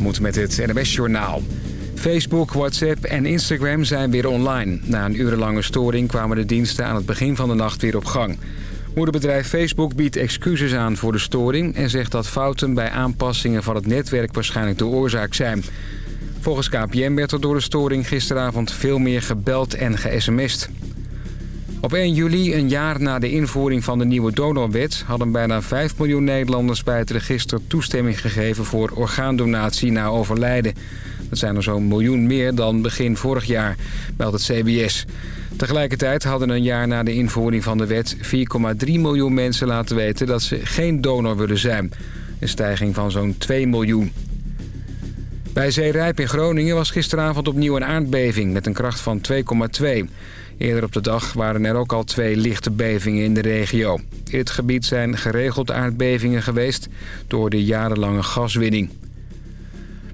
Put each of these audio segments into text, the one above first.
moet met het NWS Journaal. Facebook, WhatsApp en Instagram zijn weer online. Na een urenlange storing kwamen de diensten aan het begin van de nacht weer op gang. Moederbedrijf Facebook biedt excuses aan voor de storing... en zegt dat fouten bij aanpassingen van het netwerk waarschijnlijk de oorzaak zijn. Volgens KPM werd er door de storing gisteravond veel meer gebeld en ge-sms'd. Op 1 juli, een jaar na de invoering van de nieuwe donorwet... hadden bijna 5 miljoen Nederlanders bij het register toestemming gegeven... voor orgaandonatie na overlijden. Dat zijn er zo'n miljoen meer dan begin vorig jaar, meldt het CBS. Tegelijkertijd hadden een jaar na de invoering van de wet... 4,3 miljoen mensen laten weten dat ze geen donor willen zijn. Een stijging van zo'n 2 miljoen. Bij Zeerijp in Groningen was gisteravond opnieuw een aardbeving met een kracht van 2,2. Eerder op de dag waren er ook al twee lichte bevingen in de regio. In het gebied zijn geregeld aardbevingen geweest door de jarenlange gaswinning.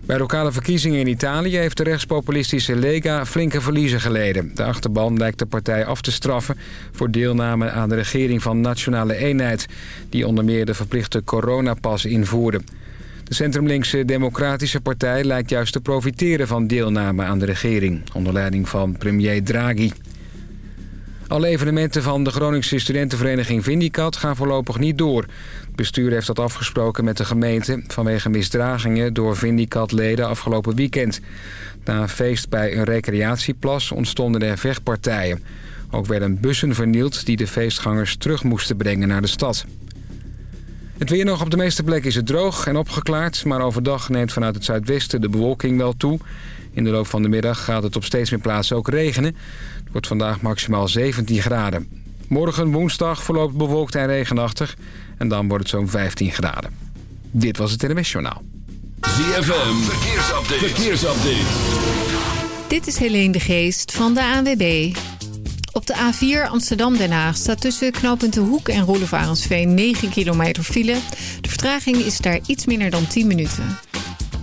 Bij lokale verkiezingen in Italië heeft de rechtspopulistische Lega flinke verliezen geleden. De achterban lijkt de partij af te straffen voor deelname aan de regering van Nationale Eenheid... die onder meer de verplichte coronapas invoerde. De centrumlinkse Democratische Partij lijkt juist te profiteren van deelname aan de regering... onder leiding van premier Draghi. Alle evenementen van de Groningse studentenvereniging Vindicat gaan voorlopig niet door. Het bestuur heeft dat afgesproken met de gemeente... vanwege misdragingen door Vindicat-leden afgelopen weekend. Na een feest bij een recreatieplas ontstonden er vechtpartijen. Ook werden bussen vernield die de feestgangers terug moesten brengen naar de stad. Het weer nog op de meeste plekken is het droog en opgeklaard... maar overdag neemt vanuit het zuidwesten de bewolking wel toe. In de loop van de middag gaat het op steeds meer plaatsen ook regenen. Het wordt vandaag maximaal 17 graden. Morgen woensdag verloopt bewolkt en regenachtig... en dan wordt het zo'n 15 graden. Dit was het NMS Journaal. ZFM, verkeersupdate. verkeersupdate. Dit is Helene de Geest van de ANWB. Op de A4 Amsterdam-Den Haag staat tussen knooppunt De Hoek en Roelevarensveen 9 kilometer file. De vertraging is daar iets minder dan 10 minuten.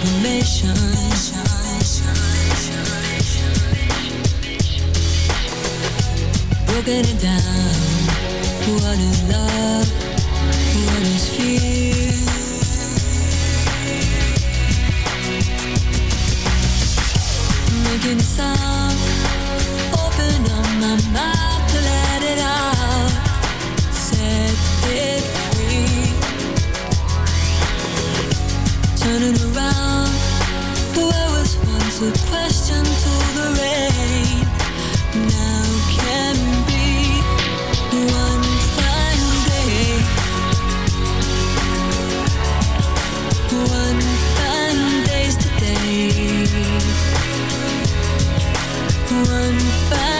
confirmation. Broken it down. What is love? What is fear? Making a sound. Open up my mouth Turning around. Where was once a question to the rain. Now can be one fine day. One fine day's today. One fine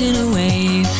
Catching a wave,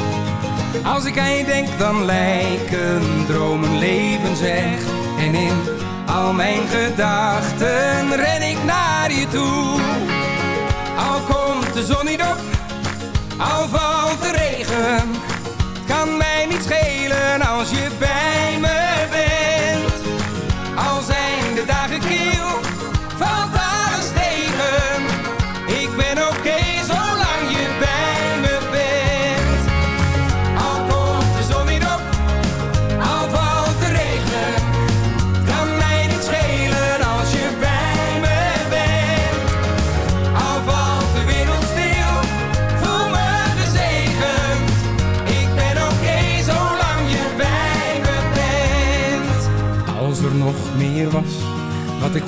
Als ik aan je denk, dan lijken dromen leven zeg. En in al mijn gedachten ren ik naar je toe. Al komt de zon niet op, al valt de regen.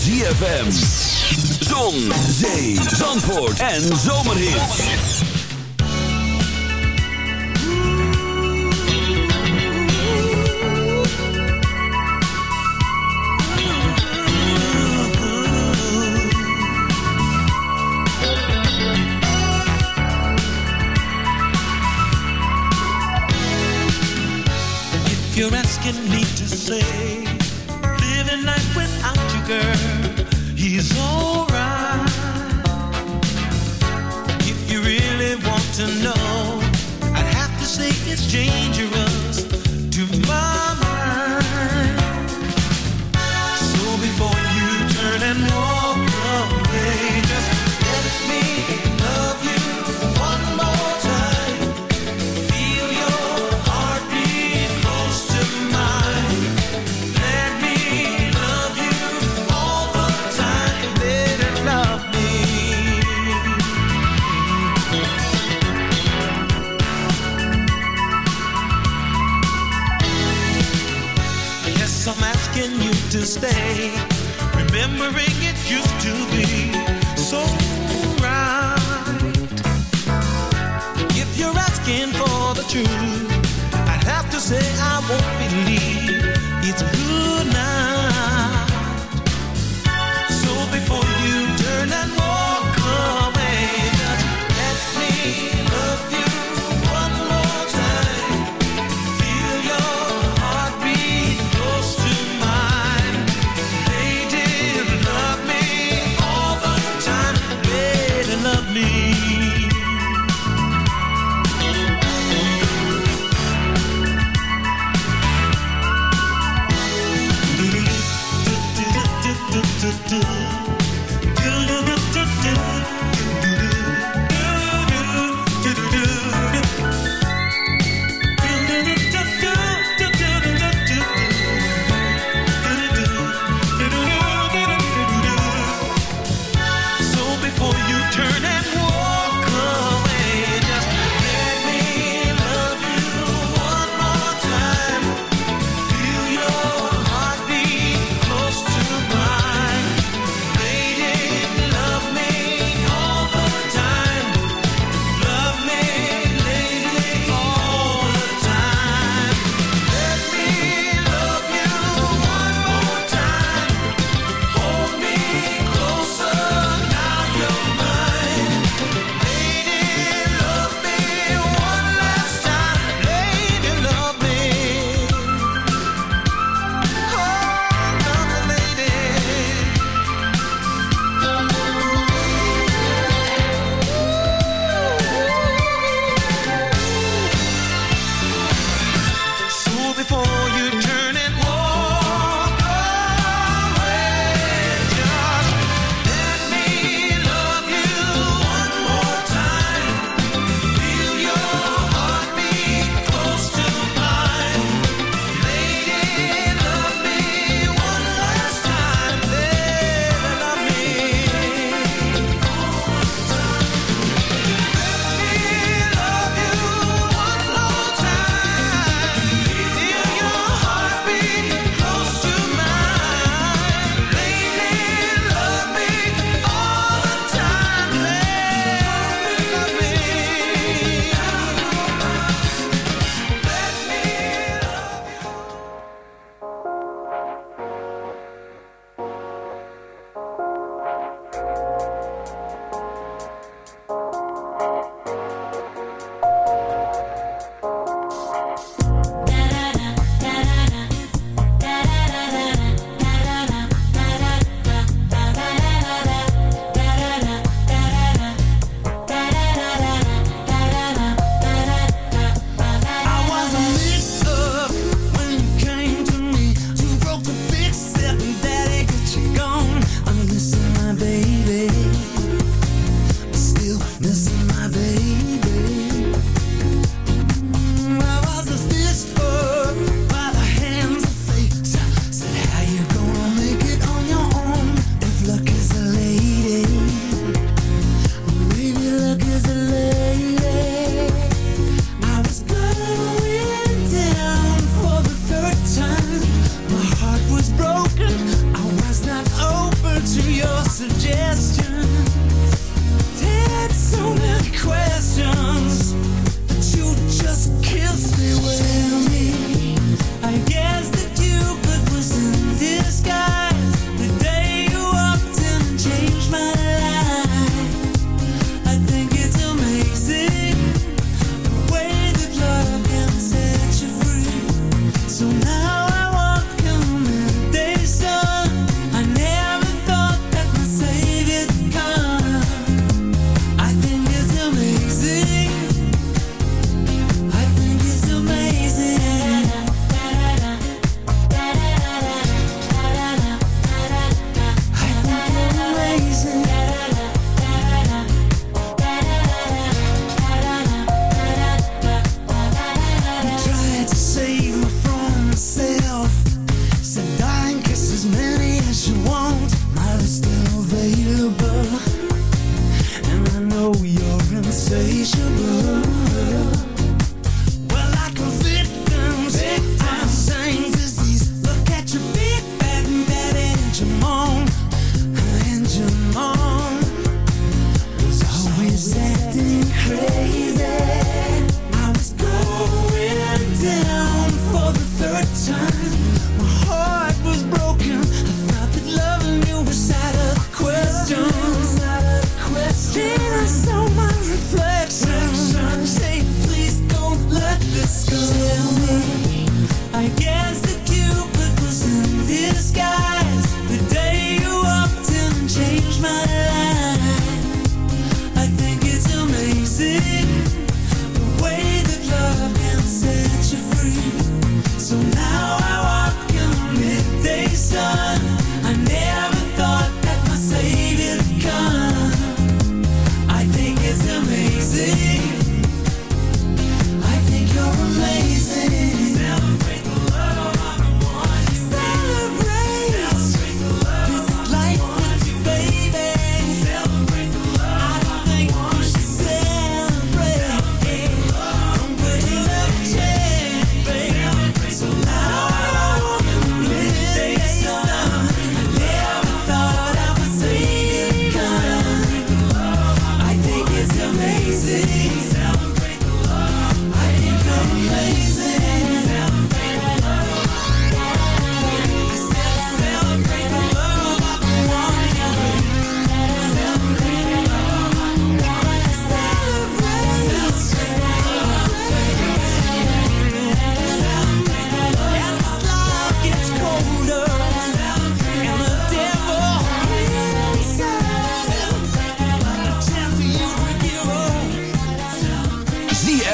ZFM. Zon, zee, zandvoort en zomerhits. If you're asking me to say,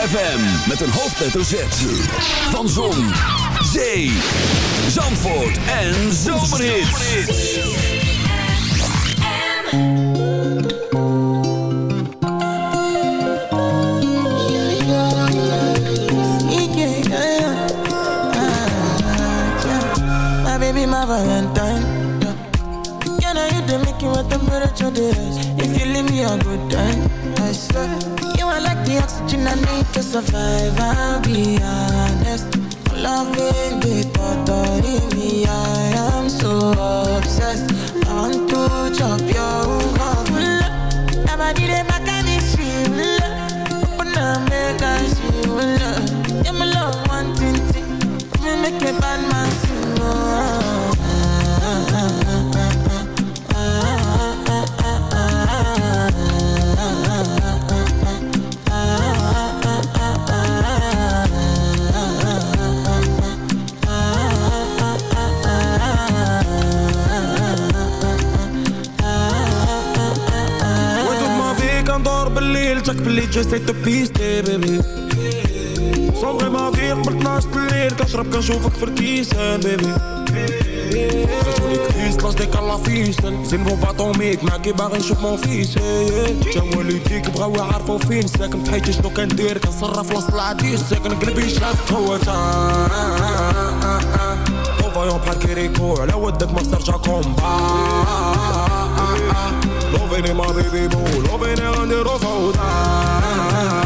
ZFM met een hoofdletter Z. Van Zon, zee, Zandvoort en Zomerhits. My baby, Valentine. Can I hit the making what temperature is? If you leave me a good time, I swear. You oxygen I need to survive. I'll be honest. Loving the thought of me, I am so obsessed. I want to chop your heart. Never did it back and it's feel Yeah, بالليل جاك بالليل جاي تو بيستي بيبي. صبغي ما فيك قبل 12 الليل كنشرب كنشوفك في الكيسان بيبي. خرجوني كريس لاش ديك الله فيسن زين بو باطوميك معاكي باغي نشوف مون فيس جا والديك بغاو يعرفو فين ساكن بحياتي شنو كندير كنصرف وسط العديس ساكن قلبي شاف هو فايون بحال كيريكو على ودك ما استرجع كومبا Love in my baby boo, love in on the road so.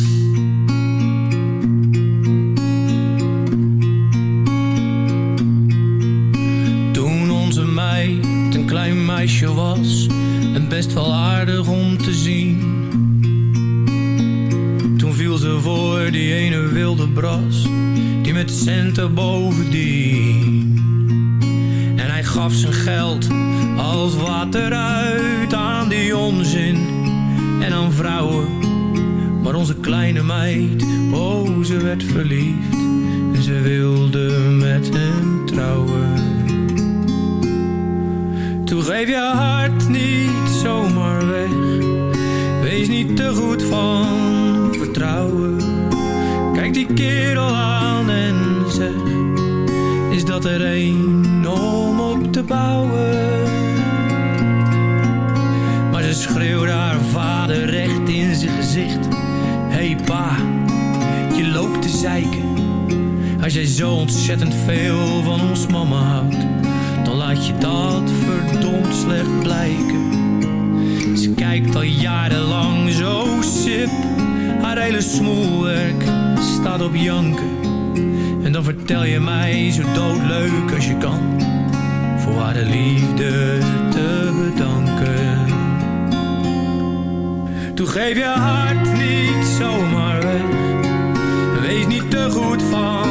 leuk als je kan voor haar de liefde te bedanken. Toen geef je hart niet zomaar weg, wees niet te goed van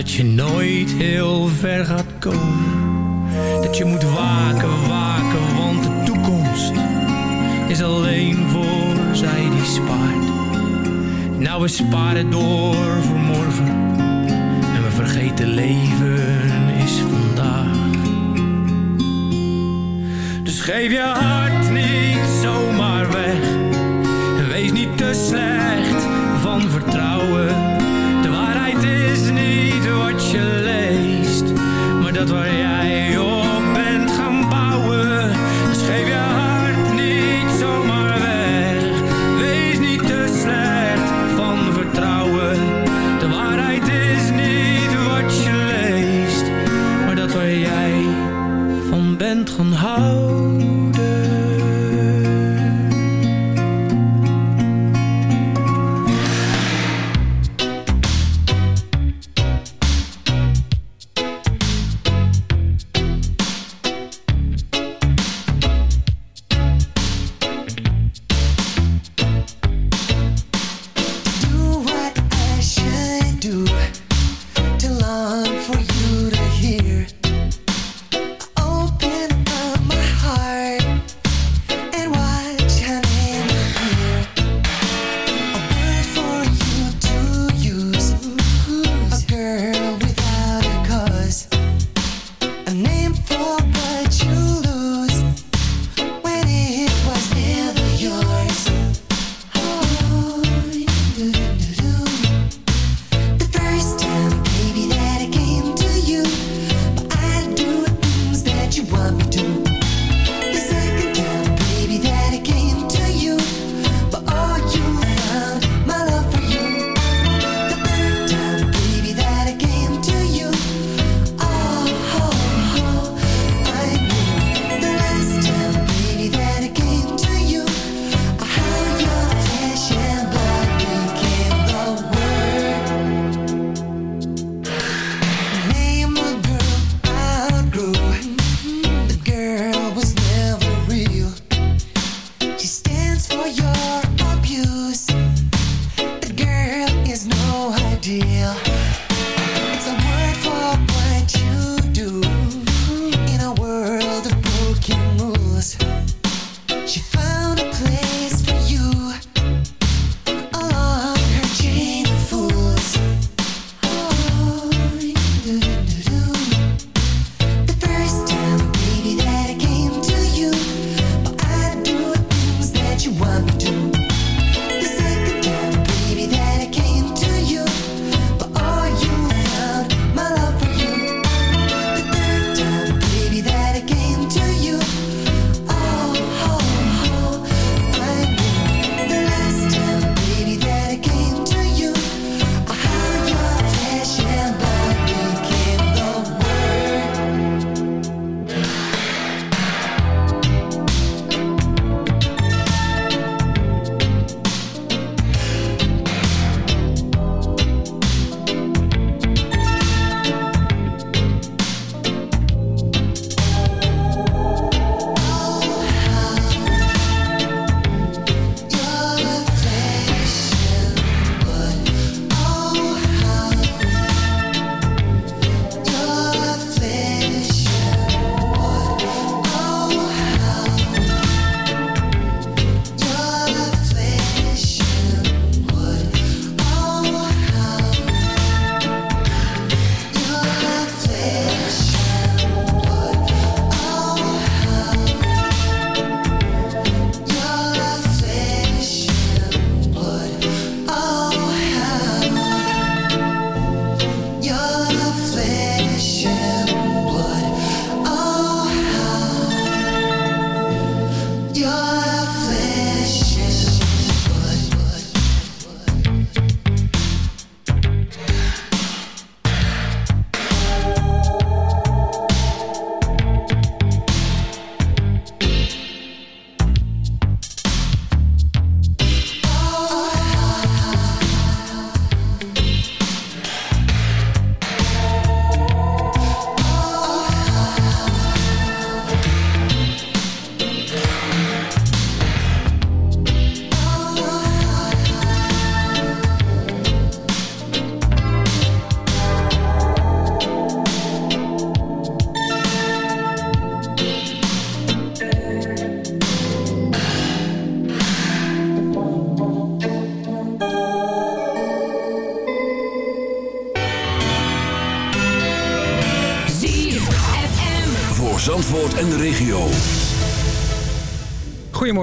dat je nooit heel ver gaat komen. Dat je moet waken, waken, want de toekomst is alleen voor zij die spaart. Nou, we sparen door voor morgen en we vergeten leven is vandaag. Dus geef je hart.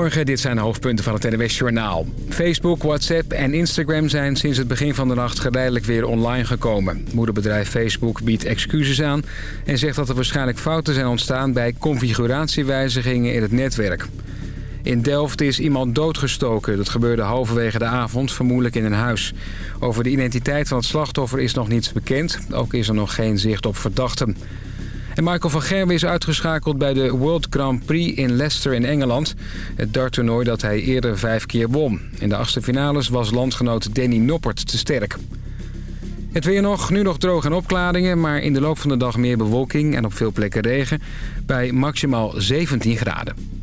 Dit zijn de hoofdpunten van het NWS Journaal. Facebook, WhatsApp en Instagram zijn sinds het begin van de nacht geleidelijk weer online gekomen. Moederbedrijf Facebook biedt excuses aan en zegt dat er waarschijnlijk fouten zijn ontstaan bij configuratiewijzigingen in het netwerk. In Delft is iemand doodgestoken. Dat gebeurde halverwege de avond, vermoedelijk in een huis. Over de identiteit van het slachtoffer is nog niets bekend. Ook is er nog geen zicht op verdachten. En Michael van Gerwen is uitgeschakeld bij de World Grand Prix in Leicester in Engeland. Het darttoernooi dat hij eerder vijf keer won. In de achtste finales was landgenoot Danny Noppert te sterk. Het weer nog, nu nog droog en opklaringen, maar in de loop van de dag meer bewolking en op veel plekken regen. Bij maximaal 17 graden.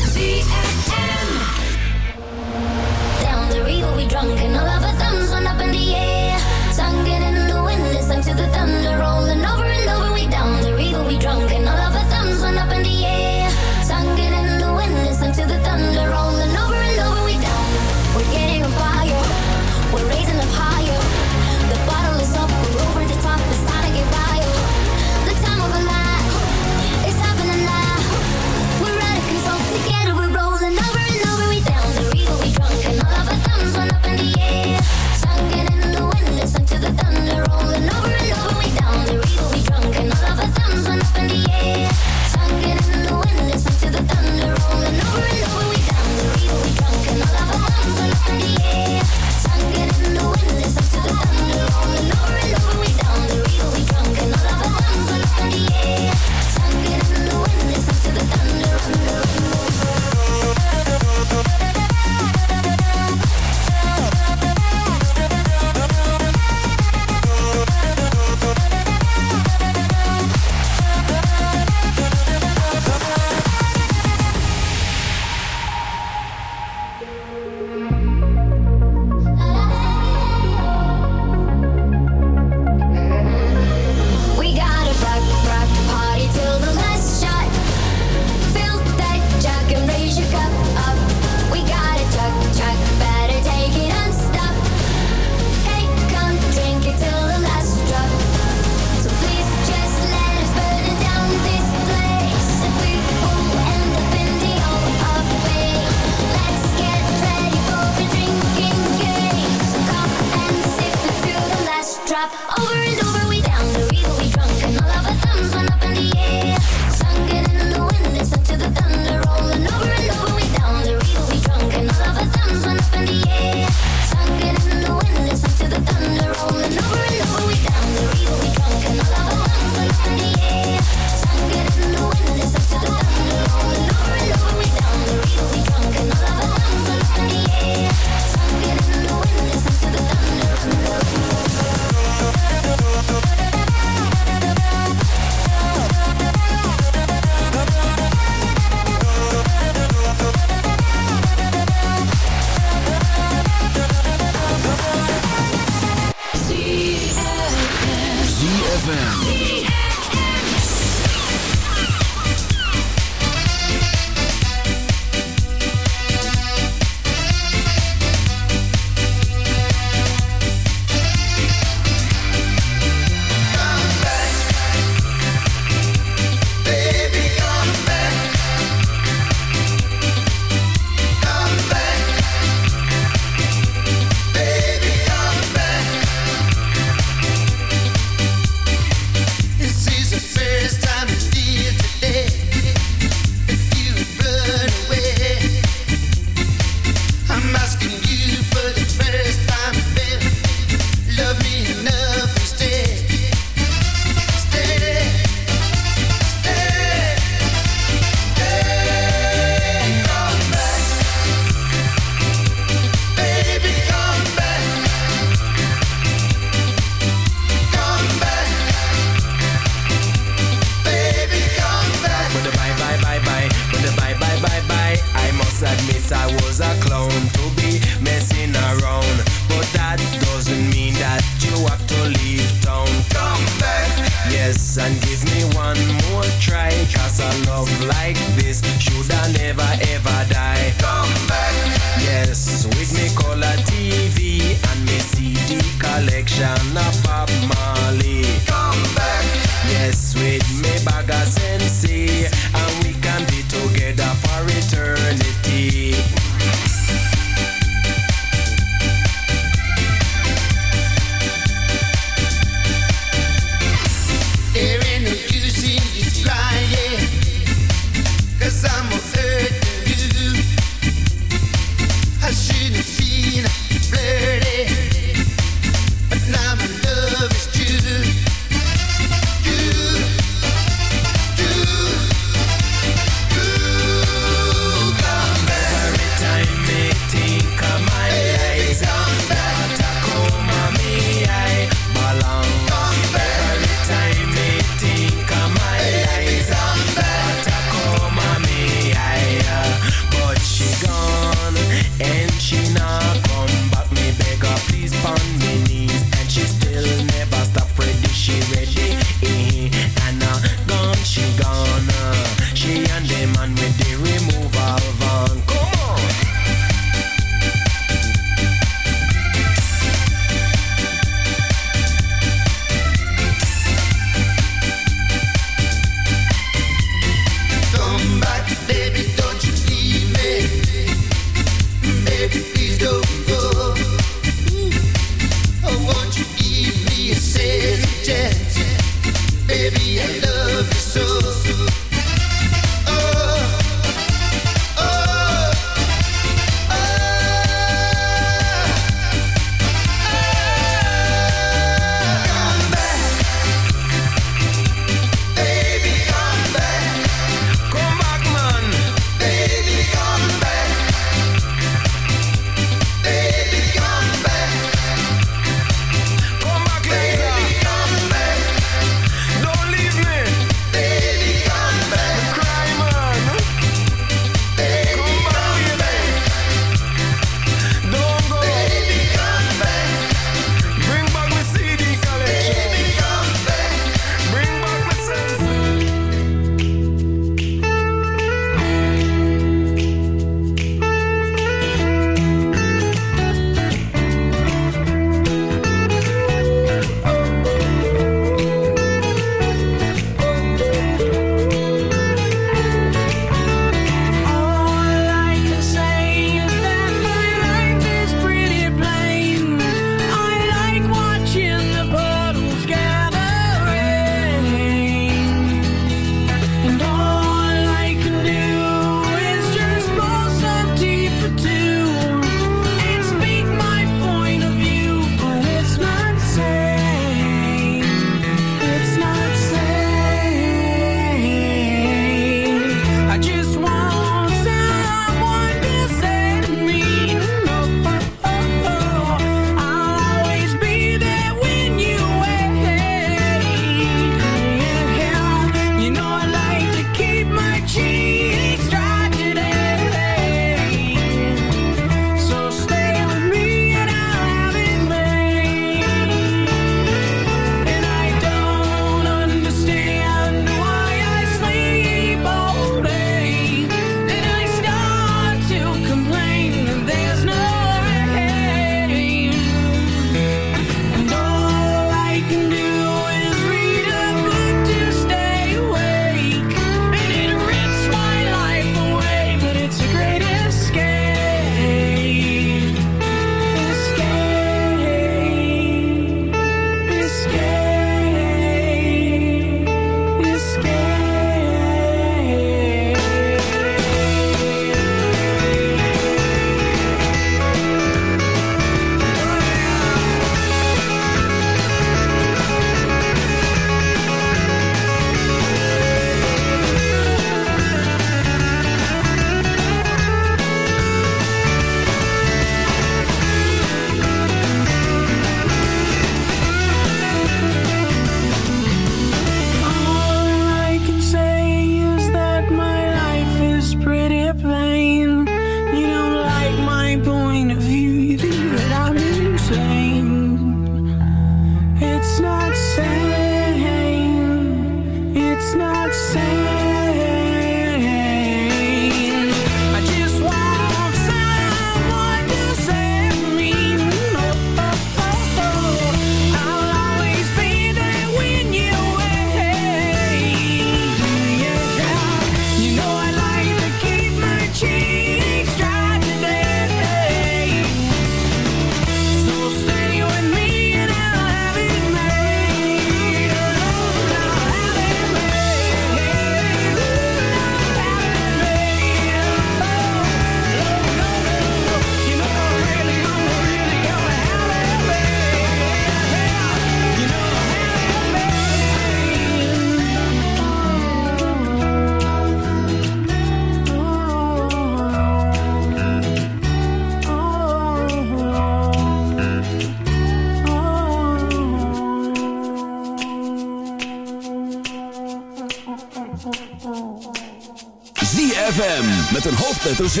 Hoofdletter Z.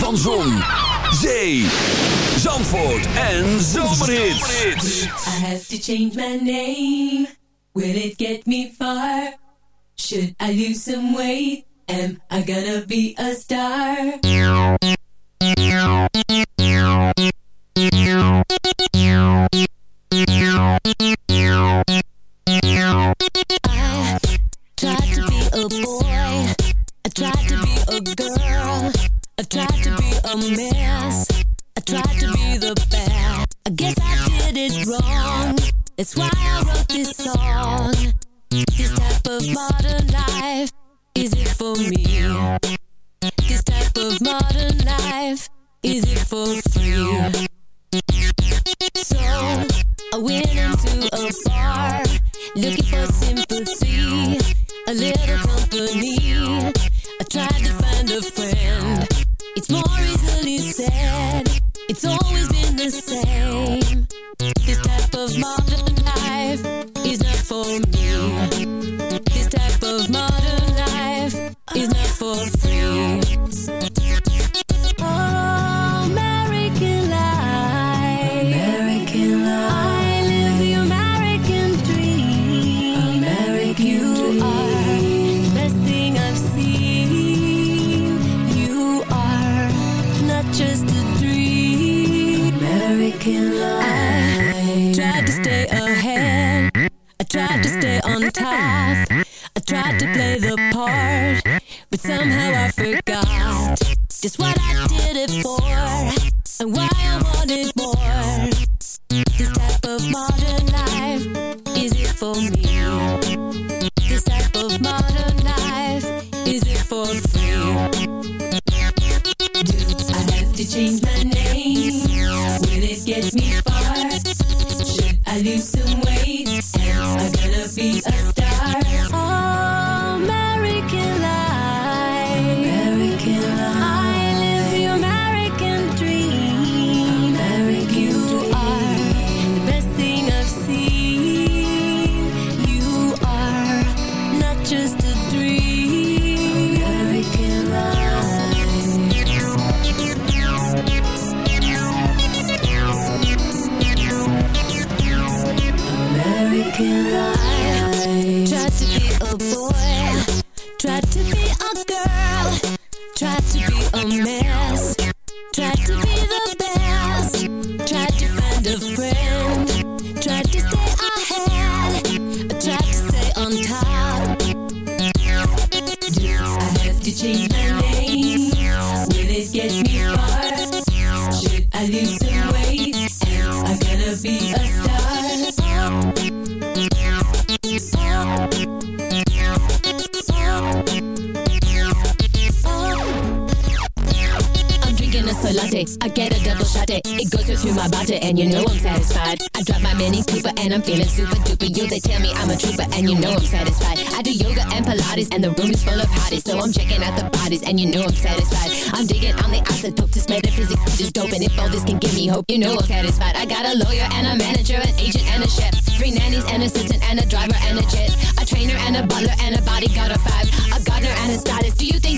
Van Zon, Zee, Zandvoort en. I have to change my name. Will it get me far? Should I lose some weight? Am I gonna be a star? A mess. I tried to be the best. I guess I did it wrong. That's why I wrote this song. This type of modern life, is it for me? This type of modern life, is it for free? So I went into a bar looking for sympathy, a little through my and you know I'm satisfied. I drop my mini Cooper, and I'm feeling super duper. You they tell me I'm a trooper, and you know I'm satisfied. I do yoga and Pilates, and the room is full of hotties, so I'm checking out the bodies, and you know I'm satisfied. I'm digging on the isotope, this metaphysics is dope, and if all this can give me hope, you know I'm satisfied. I got a lawyer and a manager, an agent and a chef, three nannies, and an assistant, and a driver and a jet, a trainer and a butler and a bodyguard of five, a gardener and a stylist. Do you think?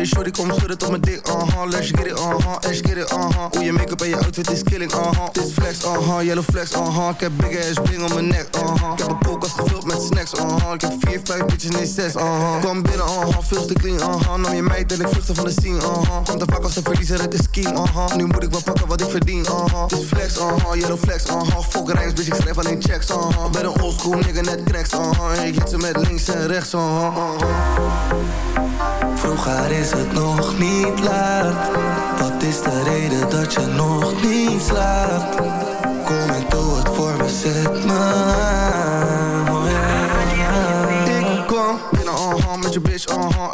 Hey shorty, kom schudden tot mijn dik, uh-huh Let's get it, uh-huh, let's get it, uh-huh Hoe je make-up en je outfit is killing, uh-huh Dit flex, uh-huh, yellow flex, uh-huh Ik heb big ass bling om mijn nek, uh-huh Ik heb een koelkast gevuld met snacks, uh-huh Ik heb vier, vijf bitches, nee zes, uh-huh Kom binnen, uh-huh, veel te clean, uh-huh Nam je meid en ik vluchtte van de scene, uh-huh Komt te vaak als een verliezer, het is scheme, uh-huh Nu moet ik wel pakken wat ik verdien, uh-huh Dit flex, uh-huh, yellow flex, uh-huh Fuck rijms, bitch, ik schrijf alleen checks, uh-huh Ben een oldschool nigga, net cracks, uh-huh Ik hit ze met links en rechts, uh-huh Vroeger is het nog niet laat Wat is de reden dat je nog niet slaapt? Kom en doe het voor me, zet me aan. Ik kwam binnen, uh-huh, met je bitch, uh-huh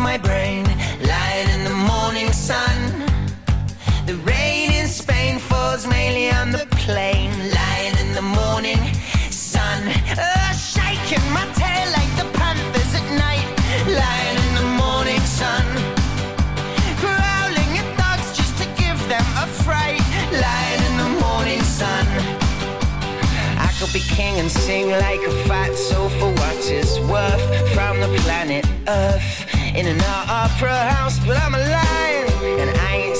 my brain, lying in the morning sun. The rain in Spain falls mainly on the plain, lying in the morning sun. Oh, shaking my tail like the panthers at night, lying in the morning sun. Growling at dogs just to give them a fright, lying in the morning sun. I could be king and sing like a fat sofa, what is worth from the planet Earth in an opera house, but I'm alive and I ain't